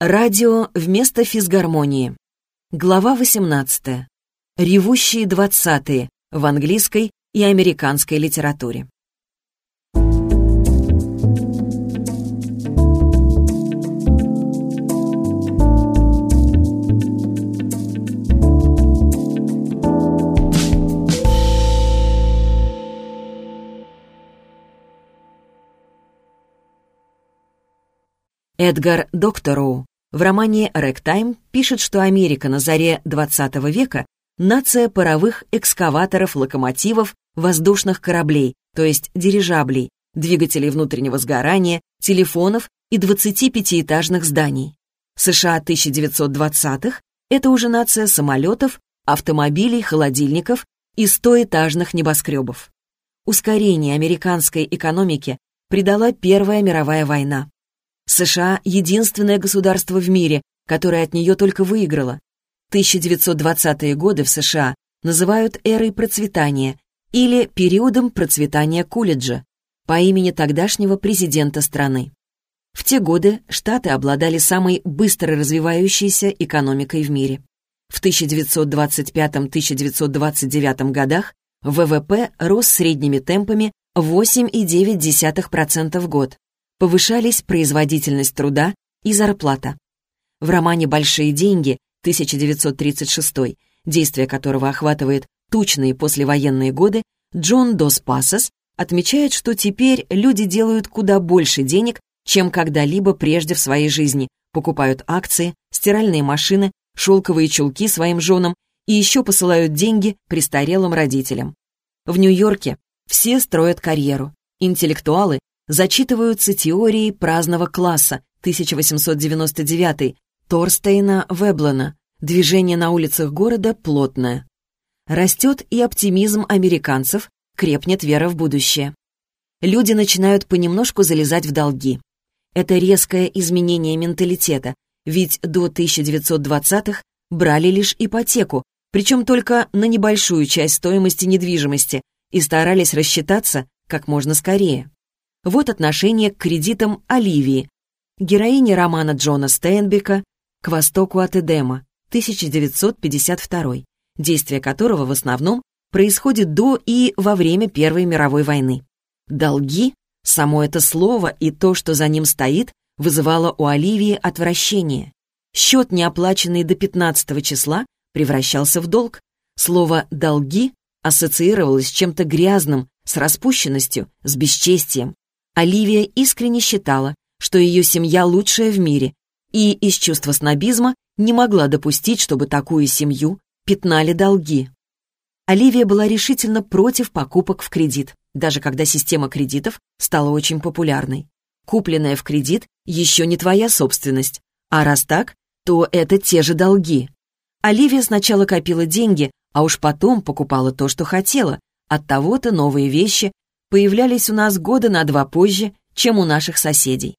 Радио вместо физгармонии. Глава 18. Ревущие двадцатые в английской и американской литературе. Эдгар Доктороу в романе «Рэктайм» пишет, что Америка на заре XX века — нация паровых экскаваторов, локомотивов, воздушных кораблей, то есть дирижаблей, двигателей внутреннего сгорания, телефонов и 25-этажных зданий. США 1920-х — это уже нация самолетов, автомобилей, холодильников и 100-этажных небоскребов. Ускорение американской экономики придала Первая мировая война. США — единственное государство в мире, которое от нее только выиграло. 1920-е годы в США называют эрой процветания или периодом процветания Кулиджа по имени тогдашнего президента страны. В те годы Штаты обладали самой быстро развивающейся экономикой в мире. В 1925-1929 годах ВВП рос средними темпами 8,9% в год, повышались производительность труда и зарплата. В романе «Большие деньги» 1936, действие которого охватывает тучные послевоенные годы, Джон Дос Пасос отмечает, что теперь люди делают куда больше денег, чем когда-либо прежде в своей жизни, покупают акции, стиральные машины, шелковые чулки своим женам и еще посылают деньги престарелым родителям. В Нью-Йорке все строят карьеру. Интеллектуалы зачитываются теорией праздного класса 1899 Торстейна Веблена «Движение на улицах города плотное». Растет и оптимизм американцев, крепнет вера в будущее. Люди начинают понемножку залезать в долги. Это резкое изменение менталитета, ведь до 1920-х брали лишь ипотеку, причем только на небольшую часть стоимости недвижимости, и старались рассчитаться как можно скорее. Вот отношение к кредитам Оливии, героини романа Джона Стейнбека «К востоку от Эдема», 1952, действие которого в основном происходит до и во время Первой мировой войны. Долги, само это слово и то, что за ним стоит, вызывало у Оливии отвращение. Счет, не оплаченный до 15 числа, превращался в долг. Слово «долги» ассоциировалось с чем-то грязным, с распущенностью, с бесчестием. Оливия искренне считала, что ее семья лучшая в мире, и из чувства снобизма не могла допустить, чтобы такую семью пятнали долги. Оливия была решительно против покупок в кредит, даже когда система кредитов стала очень популярной. Купленная в кредит еще не твоя собственность, а раз так, то это те же долги. Оливия сначала копила деньги, а уж потом покупала то, что хотела. От того-то новые вещи появлялись у нас года на два позже, чем у наших соседей.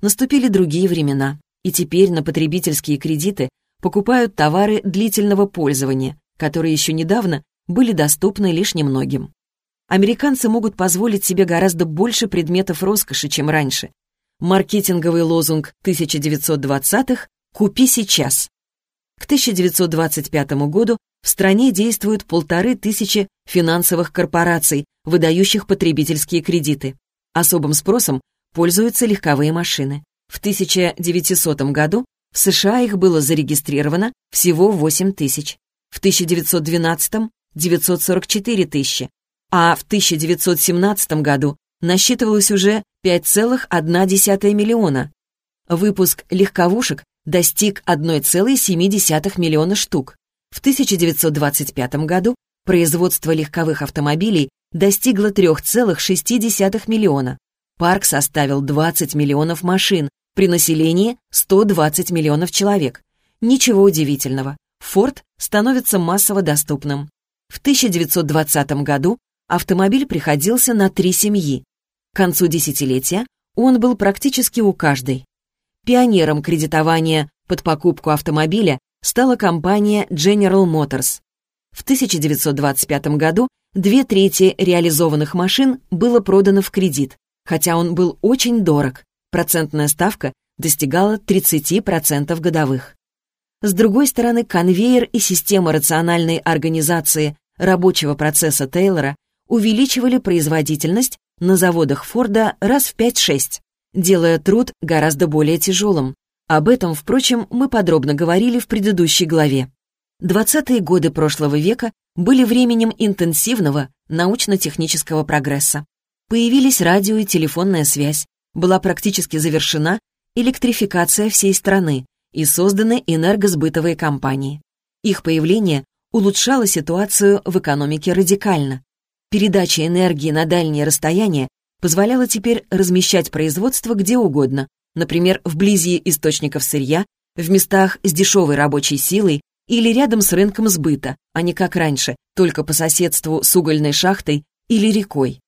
Наступили другие времена, и теперь на потребительские кредиты покупают товары длительного пользования, которые еще недавно были доступны лишь немногим. Американцы могут позволить себе гораздо больше предметов роскоши, чем раньше. Маркетинговый лозунг 1920-х «Купи сейчас». К 1925 году в стране действуют полторы тысячи финансовых корпораций, выдающих потребительские кредиты. Особым спросом пользуются легковые машины. В 1900 году в США их было зарегистрировано всего 8 тысяч. В 1912 – 944 тысячи, а в 1917 году насчитывалось уже 5,1 миллиона. Выпуск легковушек достиг 1,7 миллиона штук. В 1925 году производство легковых автомобилей достигла 3,6 миллиона. Парк составил 20 миллионов машин, при населении 120 миллионов человек. Ничего удивительного. Форд становится массово доступным. В 1920 году автомобиль приходился на три семьи. К концу десятилетия он был практически у каждой. Пионером кредитования под покупку автомобиля стала компания General Motors. В 1925 году Две трети реализованных машин было продано в кредит, хотя он был очень дорог. Процентная ставка достигала 30% годовых. С другой стороны, конвейер и система рациональной организации рабочего процесса Тейлора увеличивали производительность на заводах Форда раз в 5-6, делая труд гораздо более тяжелым. Об этом, впрочем, мы подробно говорили в предыдущей главе. 20-е годы прошлого века были временем интенсивного научно-технического прогресса. Появились радио и телефонная связь, была практически завершена электрификация всей страны и созданы энергосбытовые компании. Их появление улучшало ситуацию в экономике радикально. Передача энергии на дальние расстояния позволяла теперь размещать производство где угодно, например, вблизи источников сырья, в местах с дешевой рабочей силой или рядом с рынком сбыта, а не как раньше, только по соседству с угольной шахтой или рекой.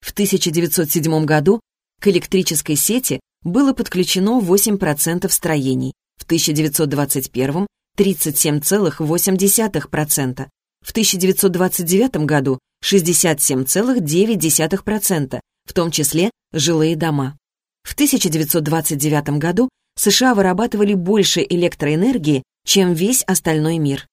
В 1907 году к электрической сети было подключено 8% строений, в 1921 — 37,8%, в 1929 году 67,9%, в том числе жилые дома. В 1929 году США вырабатывали больше электроэнергии, чем весь остальной мир.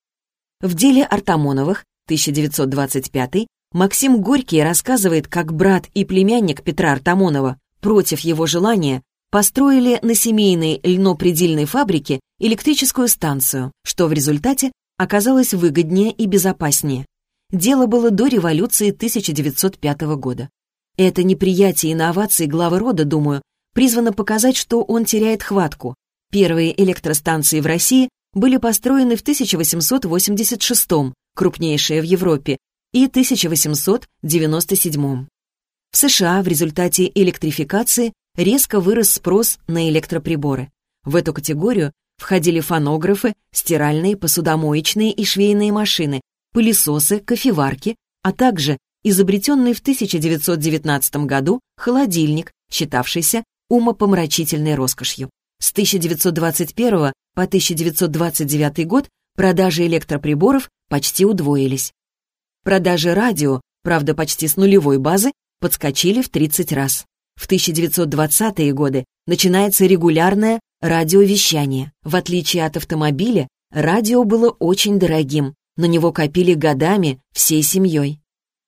В деле Артамоновых, 1925 Максим Горький рассказывает, как брат и племянник Петра Артамонова против его желания построили на семейной льнопредельной фабрике электрическую станцию, что в результате оказалось выгоднее и безопаснее. Дело было до революции 1905 года. Это неприятие инноваций главы рода, думаю, призвано показать, что он теряет хватку. Первые электростанции в России были построены в 1886 крупнейшие в Европе, и 1897 В США в результате электрификации резко вырос спрос на электроприборы. В эту категорию входили фонографы, стиральные, посудомоечные и швейные машины, пылесосы, кофеварки, а также изобретенный в 1919 году холодильник, считавшийся умопомрачительной роскошью. С 1921 по 1929 год продажи электроприборов почти удвоились. Продажи радио, правда почти с нулевой базы, подскочили в 30 раз. В 1920-е годы начинается регулярное радиовещание. В отличие от автомобиля, радио было очень дорогим, на него копили годами всей семьей.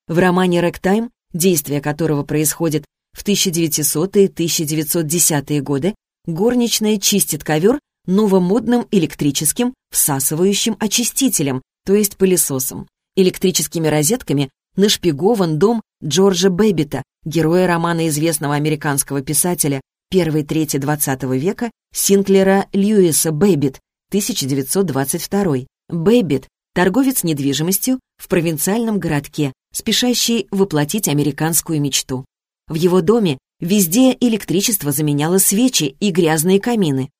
В романе «Рэгтайм», действие которого происходит в 1900-1910-е годы, горничная чистит ковер новомодным электрическим всасывающим очистителем, то есть пылесосом. Электрическими розетками нашпигован дом Джорджа Бэббита, героя романа известного американского писателя первой трети XX века Синклера Льюиса Бэббит, 1922. Бэббит — торговец недвижимостью в провинциальном городке, спешащий воплотить американскую мечту. В его доме везде электричество заменяло свечи и грязные камины.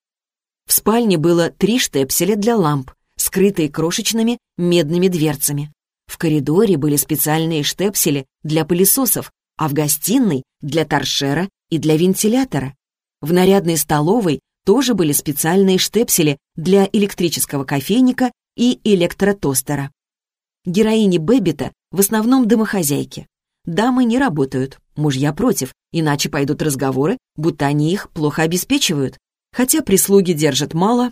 В спальне было три штепселя для ламп, скрытые крошечными медными дверцами. В коридоре были специальные штепсели для пылесосов, а в гостиной — для торшера и для вентилятора. В нарядной столовой тоже были специальные штепсели для электрического кофейника и электротостера. Героини Бэббита в основном домохозяйки. Дамы не работают, мужья против, иначе пойдут разговоры, будто они их плохо обеспечивают. Хотя прислуги держат мало,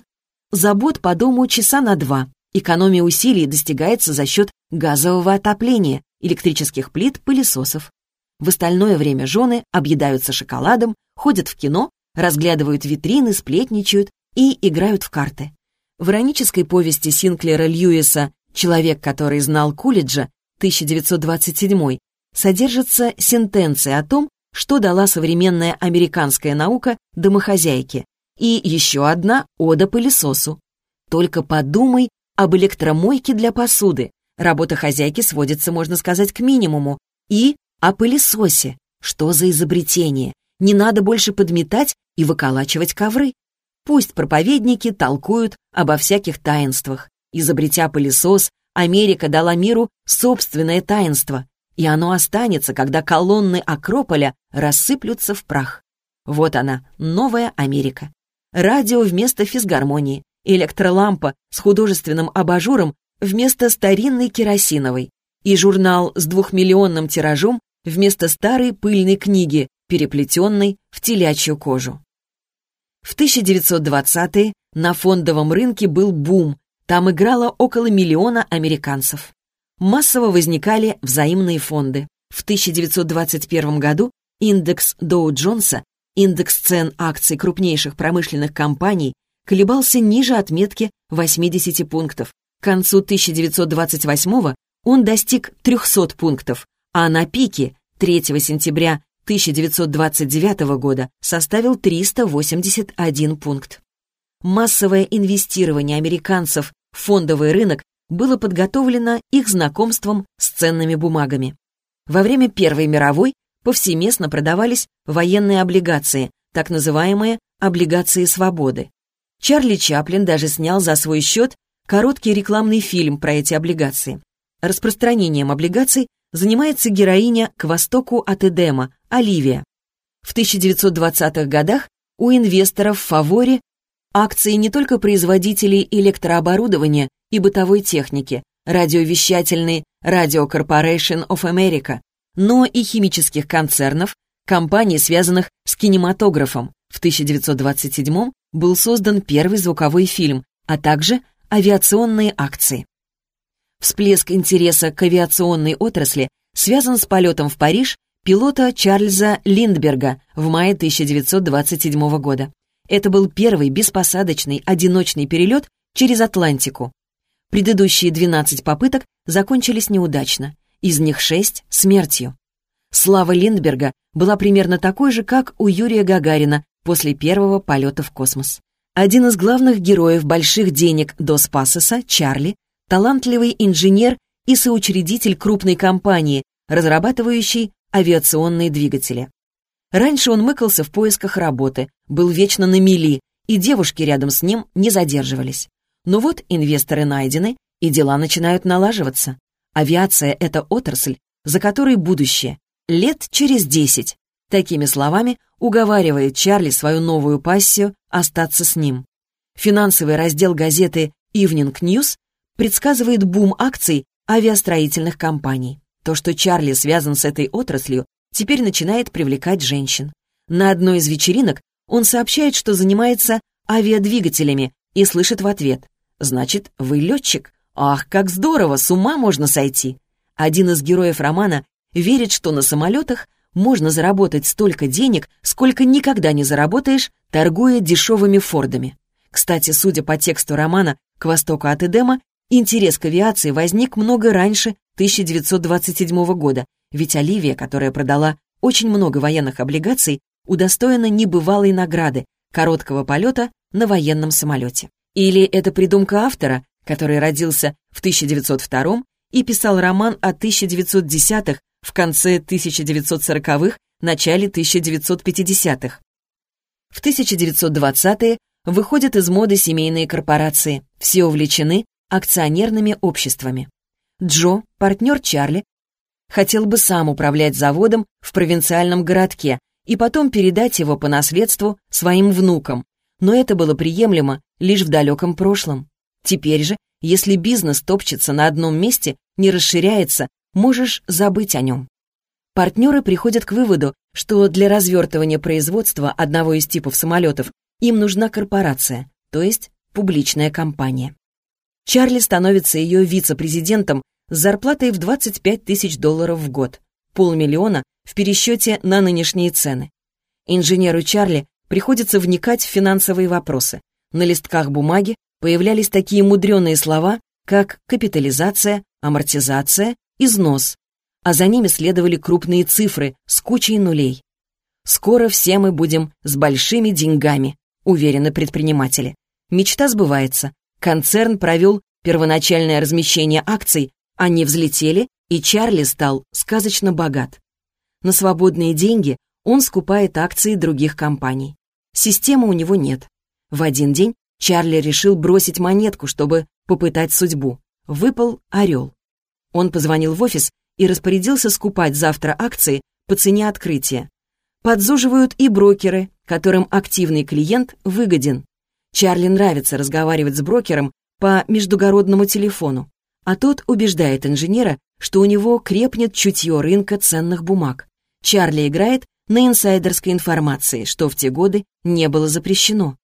забот по дому часа на два. Экономия усилий достигается за счет газового отопления, электрических плит, пылесосов. В остальное время жены объедаются шоколадом, ходят в кино, разглядывают витрины, сплетничают и играют в карты. В иронической повести Синклера Льюиса «Человек, который знал Кулиджа» 1927 содержится сентенция о том, что дала современная американская наука домохозяйке, и еще одна ода пылесосу. Только подумай об электромойке для посуды, Работа хозяйки сводится, можно сказать, к минимуму. И о пылесосе. Что за изобретение? Не надо больше подметать и выколачивать ковры. Пусть проповедники толкуют обо всяких таинствах. Изобретя пылесос, Америка дала миру собственное таинство, и оно останется, когда колонны Акрополя рассыплются в прах. Вот она, новая Америка. Радио вместо физгармонии, электролампа с художественным абажуром вместо старинной керосиновой и журнал с двухмиллионным тиражом вместо старой пыльной книги, переплетенной в телячью кожу. В 1920-е на фондовом рынке был бум, там играло около миллиона американцев. Массово возникали взаимные фонды. В 1921 году индекс Доу-Джонса, индекс цен акций крупнейших промышленных компаний, колебался ниже отметки 80 пунктов. К концу 1928 он достиг 300 пунктов, а на пике 3 сентября 1929 года составил 381 пункт. Массовое инвестирование американцев в фондовый рынок было подготовлено их знакомством с ценными бумагами. Во время Первой мировой повсеместно продавались военные облигации, так называемые облигации свободы. Чарли Чаплин даже снял за свой счет короткий рекламный фильм про эти облигации. Распространением облигаций занимается героиня к востоку от Эдема, Оливия. В 1920-х годах у инвесторов в фаворе акции не только производителей электрооборудования и бытовой техники, радиовещательной Radio Corporation of America, но и химических концернов, компаний, связанных с кинематографом. В 1927 был создан первый звуковой фильм, а также авиационные акции. Всплеск интереса к авиационной отрасли связан с полетом в Париж пилота Чарльза Линдберга в мае 1927 года. Это был первый беспосадочный одиночный перелет через Атлантику. Предыдущие 12 попыток закончились неудачно, из них 6 — смертью. Слава Линдберга была примерно такой же, как у Юрия Гагарина после первого полета в космос. Один из главных героев «Больших денег» Дос Пасоса, Чарли, талантливый инженер и соучредитель крупной компании, разрабатывающей авиационные двигатели. Раньше он мыкался в поисках работы, был вечно на мели, и девушки рядом с ним не задерживались. Но вот инвесторы найдены, и дела начинают налаживаться. Авиация — это отрасль, за которой будущее. Лет через десять. Такими словами уговаривает Чарли свою новую пассию остаться с ним. Финансовый раздел газеты Evening News предсказывает бум акций авиастроительных компаний. То, что Чарли связан с этой отраслью, теперь начинает привлекать женщин. На одной из вечеринок он сообщает, что занимается авиадвигателями и слышит в ответ «Значит, вы летчик? Ах, как здорово, с ума можно сойти!» Один из героев романа верит, что на самолетах можно заработать столько денег, сколько никогда не заработаешь, торгуя дешевыми фордами. Кстати, судя по тексту романа «К востоку от Эдема», интерес к авиации возник много раньше 1927 года, ведь Оливия, которая продала очень много военных облигаций, удостоена небывалой награды короткого полета на военном самолете. Или это придумка автора, который родился в 1902 и писал роман о 1910-х в конце 1940-х, начале 1950-х. В 1920-е выходят из моды семейные корпорации, все увлечены акционерными обществами. Джо, партнер Чарли, хотел бы сам управлять заводом в провинциальном городке и потом передать его по наследству своим внукам, но это было приемлемо лишь в далеком прошлом. Теперь же, если бизнес топчется на одном месте, не расширяется, можешь забыть о нем. Партнеры приходят к выводу, что для развертывания производства одного из типов самолетов им нужна корпорация, то есть публичная компания. Чарли становится ее вице-президентом с зарплатой в 25 тысяч долларов в год, полмиллиона в пересчете на нынешние цены. Инженеру Чарли приходится вникать в финансовые вопросы. На листках бумаги появлялись такие мудреные слова, как капитализация, амортизация, износ, а за ними следовали крупные цифры с кучей нулей. «Скоро все мы будем с большими деньгами», — уверены предприниматели. Мечта сбывается. Концерн провел первоначальное размещение акций, они взлетели, и Чарли стал сказочно богат. На свободные деньги он скупает акции других компаний. Системы у него нет. В один день Чарли решил бросить монетку, чтобы попытать судьбу. Выпал орел. Он позвонил в офис и распорядился скупать завтра акции по цене открытия. Подзуживают и брокеры, которым активный клиент выгоден. Чарли нравится разговаривать с брокером по междугородному телефону а тот убеждает инженера, что у него крепнет чутье рынка ценных бумаг. Чарли играет на инсайдерской информации, что в те годы не было запрещено.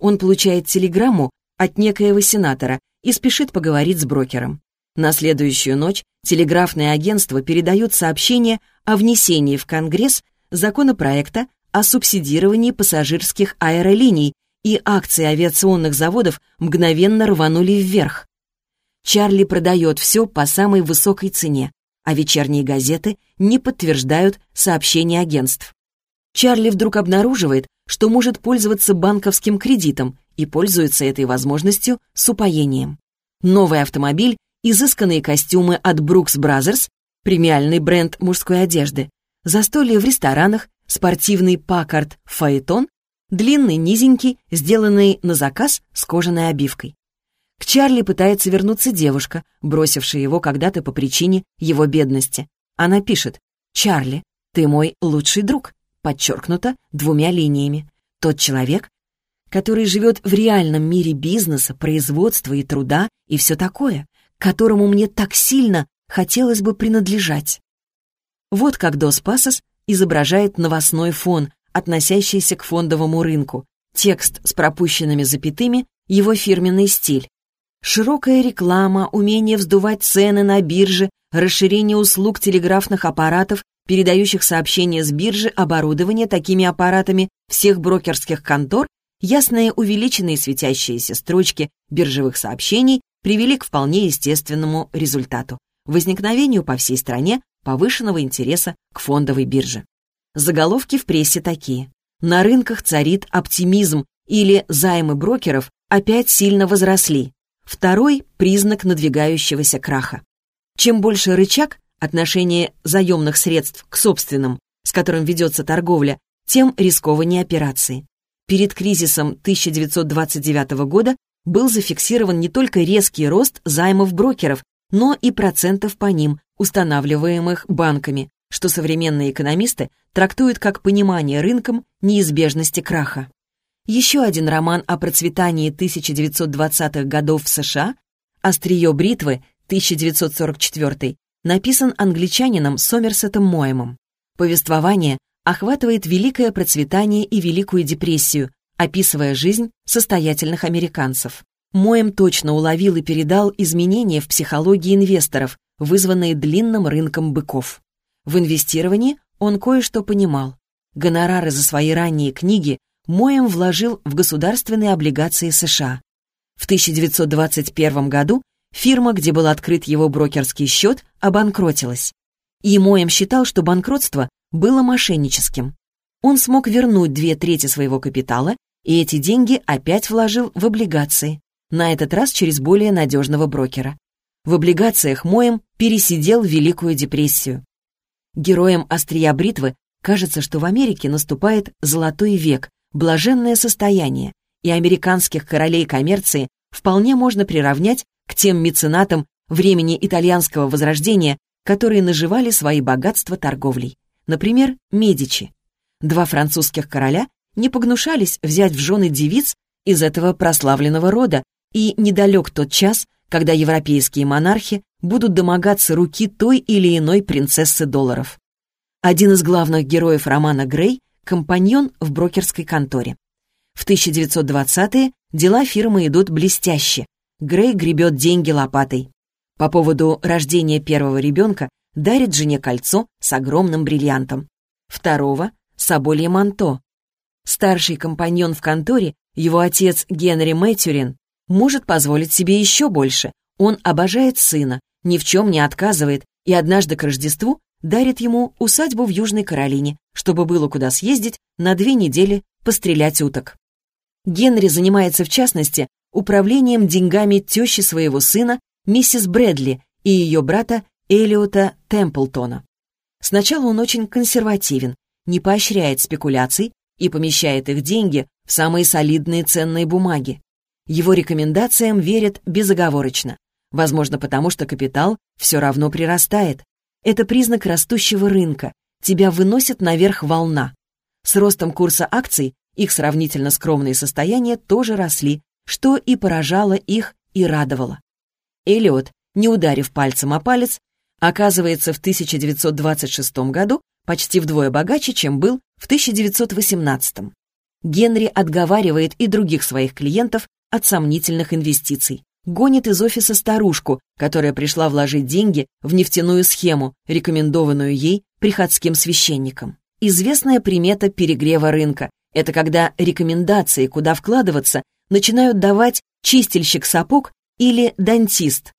Он получает телеграмму от некоего сенатора и спешит поговорить с брокером. На следующую ночь телеграфные агентства передают сообщение о внесении в Конгресс законопроекта о субсидировании пассажирских аэролиний, и акции авиационных заводов мгновенно рванули вверх. Чарли продает все по самой высокой цене, а вечерние газеты не подтверждают сообщения агентств. Чарли вдруг обнаруживает, что может пользоваться банковским кредитом и пользуется этой возможностью с упоением. Новый автомобиль, изысканные костюмы от Brooks Brothers, премиальный бренд мужской одежды, застолье в ресторанах, спортивный Паккард Фаэтон, длинный, низенький, сделанный на заказ с кожаной обивкой. К Чарли пытается вернуться девушка, бросившая его когда-то по причине его бедности. Она пишет «Чарли, ты мой лучший друг», подчеркнуто двумя линиями. Тот человек, который живет в реальном мире бизнеса, производства и труда и все такое, которому мне так сильно хотелось бы принадлежать. Вот как Дос Пасос изображает новостной фон, относящийся к фондовому рынку. Текст с пропущенными запятыми — его фирменный стиль. Широкая реклама, умение вздувать цены на бирже, расширение услуг телеграфных аппаратов, передающих сообщения с биржи, оборудование такими аппаратами всех брокерских контор, ясные увеличенные светящиеся строчки биржевых сообщений привели к вполне естественному результату — возникновению по всей стране повышенного интереса к фондовой бирже. Заголовки в прессе такие. На рынках царит оптимизм или займы брокеров опять сильно возросли. Второй — признак надвигающегося краха. Чем больше рычаг, отношение заемных средств к собственным, с которым ведется торговля, тем рискованнее операции. Перед кризисом 1929 года был зафиксирован не только резкий рост займов брокеров, но и процентов по ним, устанавливаемых банками, что современные экономисты трактуют как понимание рынком неизбежности краха. Еще один роман о процветании 1920-х годов в США «Острие бритвы» 1944 написан англичанином Сомерсетом Моэмом. Повествование охватывает великое процветание и Великую депрессию, описывая жизнь состоятельных американцев. Моэм точно уловил и передал изменения в психологии инвесторов, вызванные длинным рынком быков. В инвестировании он кое-что понимал. Гонорары за свои ранние книги Моем вложил в государственные облигации США. В 1921 году фирма, где был открыт его брокерский счет, обанкротилась. И Моем считал, что банкротство было мошенническим. Он смог вернуть две трети своего капитала, и эти деньги опять вложил в облигации, на этот раз через более надежного брокера. В облигациях Моем пересидел Великую депрессию. Героям «Острия бритвы» кажется, что в Америке наступает золотой век, блаженное состояние, и американских королей коммерции вполне можно приравнять к тем меценатам времени итальянского возрождения, которые наживали свои богатства торговлей. Например, Медичи. Два французских короля не погнушались взять в жены девиц из этого прославленного рода, и недалек тот час, когда европейские монархи будут домогаться руки той или иной принцессы долларов. Один из главных героев романа Грей — компаньон в брокерской конторе. В 1920-е дела фирмы идут блестяще. Грей гребет деньги лопатой. По поводу рождения первого ребенка дарит жене кольцо с огромным бриллиантом. Второго — соболье манто. Старший компаньон в конторе, его отец Генри Мэтьюрин, может позволить себе еще больше. Он обожает сына, ни в чем не отказывает и однажды к Рождеству дарит ему усадьбу в Южной Каролине, чтобы было куда съездить на две недели пострелять уток. Генри занимается, в частности, управлением деньгами тещи своего сына, миссис Брэдли, и ее брата Элиота Темплтона. Сначала он очень консервативен, не поощряет спекуляций и помещает их деньги в самые солидные ценные бумаги. Его рекомендациям верят безоговорочно. Возможно, потому что капитал все равно прирастает. Это признак растущего рынка. Тебя выносит наверх волна. С ростом курса акций их сравнительно скромные состояния тоже росли, что и поражало их и радовало. Эллиот, не ударив пальцем о палец, оказывается в 1926 году почти вдвое богаче, чем был в 1918 Генри отговаривает и других своих клиентов от сомнительных инвестиций. Гонит из офиса старушку, которая пришла вложить деньги в нефтяную схему, рекомендованную ей приходским священникам. Известная примета перегрева рынка – это когда рекомендации, куда вкладываться, начинают давать чистильщик сапог или дантист.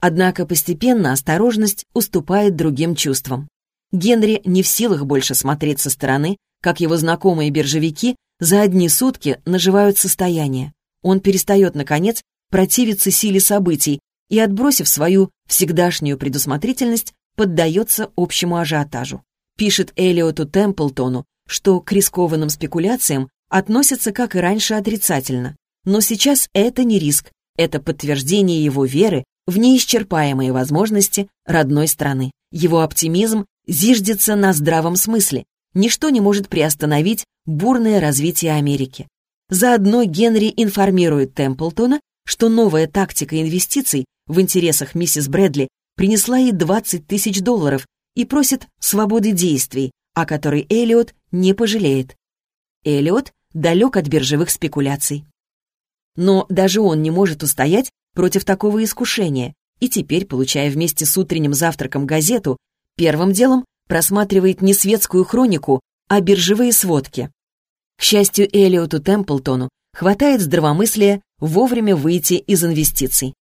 Однако постепенно осторожность уступает другим чувствам. Генри не в силах больше смотреть со стороны, как его знакомые биржевики за одни сутки наживают состояние. Он перестает, наконец, противиться силе событий и, отбросив свою всегдашнюю предусмотрительность, поддается общему ажиотажу. Пишет Элиоту Темплтону, что к рискованным спекуляциям относятся, как и раньше, отрицательно. Но сейчас это не риск, это подтверждение его веры в неисчерпаемые возможности родной страны. Его оптимизм зиждется на здравом смысле. Ничто не может приостановить бурное развитие Америки. Заодно Генри информирует Темплтона, что новая тактика инвестиций в интересах миссис Брэдли принесла ей 20 тысяч долларов и просит свободы действий, о которой Элиот не пожалеет. Элиот далек от биржевых спекуляций. Но даже он не может устоять против такого искушения, и теперь, получая вместе с утренним завтраком газету, первым делом просматривает не светскую хронику, а биржевые сводки. К счастью, Элиоту Темплтону хватает здравомыслия вовремя выйти из инвестиций.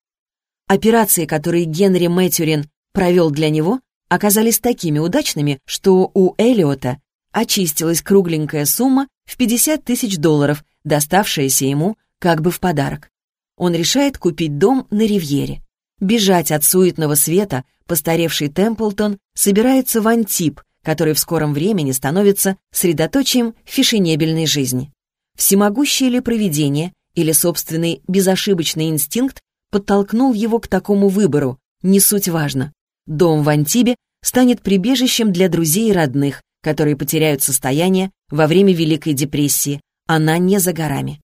Операции, которые Генри Мэтьюрин провел для него, оказались такими удачными, что у Элиота очистилась кругленькая сумма в 50 тысяч долларов, доставшаяся ему как бы в подарок. Он решает купить дом на Ривьере. Бежать от суетного света постаревший Темплтон собирается в Антип, который в скором времени становится средоточием фешенебельной жизни. Всемогущее ли провидение или собственный безошибочный инстинкт подтолкнул его к такому выбору, не суть важно. Дом в Антибе станет прибежищем для друзей и родных, которые потеряют состояние во время Великой депрессии. Она не за горами.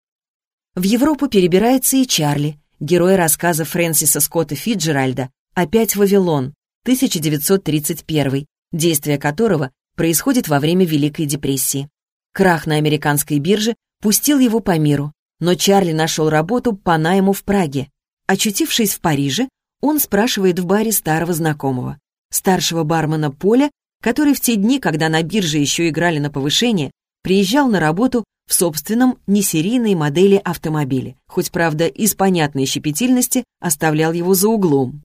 В Европу перебирается и Чарли, герой рассказа Фрэнсиса Скотта Фиджеральда «Опять Вавилон», 1931, действие которого происходит во время Великой депрессии. Крах на американской бирже пустил его по миру, но Чарли нашел работу по найму в Праге. Очутившись в Париже, он спрашивает в баре старого знакомого, старшего бармена Поля, который в те дни, когда на бирже еще играли на повышение, приезжал на работу в собственном несерийной модели автомобиля, хоть, правда, из понятной щепетильности оставлял его за углом.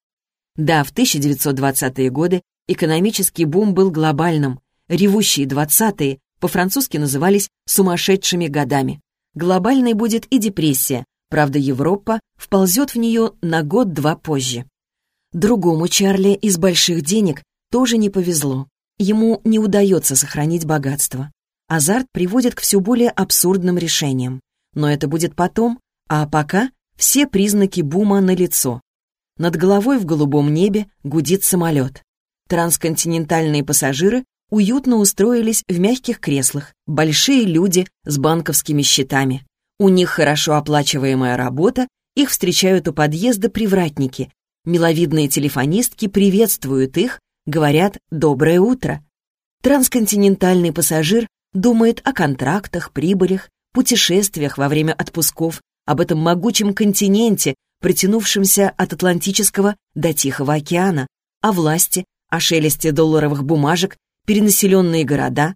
Да, в 1920-е годы экономический бум был глобальным. Ревущие 20-е по-французски назывались «сумасшедшими годами». Глобальной будет и депрессия, правда, Европа вползет в нее на год-два позже. Другому Чарли из больших денег тоже не повезло. Ему не удается сохранить богатство. Азарт приводит к все более абсурдным решениям. Но это будет потом, а пока все признаки бума налицо. Над головой в голубом небе гудит самолет. Трансконтинентальные пассажиры уютно устроились в мягких креслах, большие люди с банковскими счетами. У них хорошо оплачиваемая работа, их встречают у подъезда привратники. Миловидные телефонистки приветствуют их, говорят «доброе утро». Трансконтинентальный пассажир думает о контрактах, прибылях, путешествиях во время отпусков, об этом могучем континенте, протянувшемся от Атлантического до Тихого океана, о власти, о шелесте долларовых бумажек, перенаселенные города,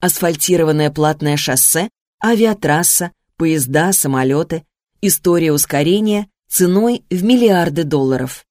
асфальтированное платное шоссе, авиатрасса, поезда, самолеты, история ускорения ценой в миллиарды долларов.